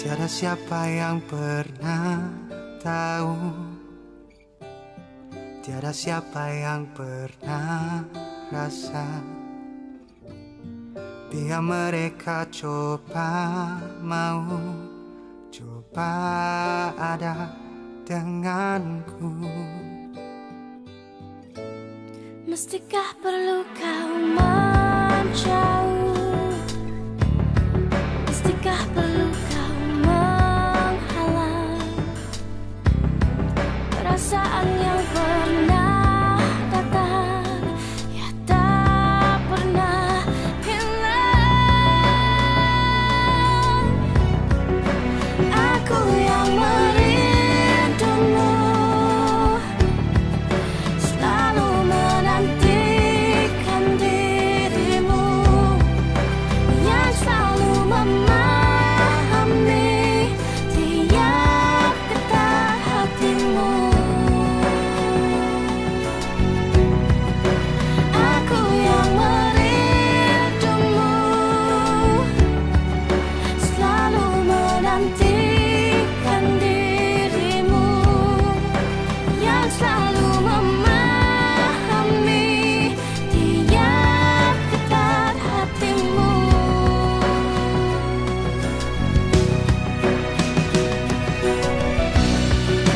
Tiada siapa yang pernah tahu? Tiada siapa yang pernah rasa? Biar mereka coba mau Coba ada denganku. Mestikah perlu kau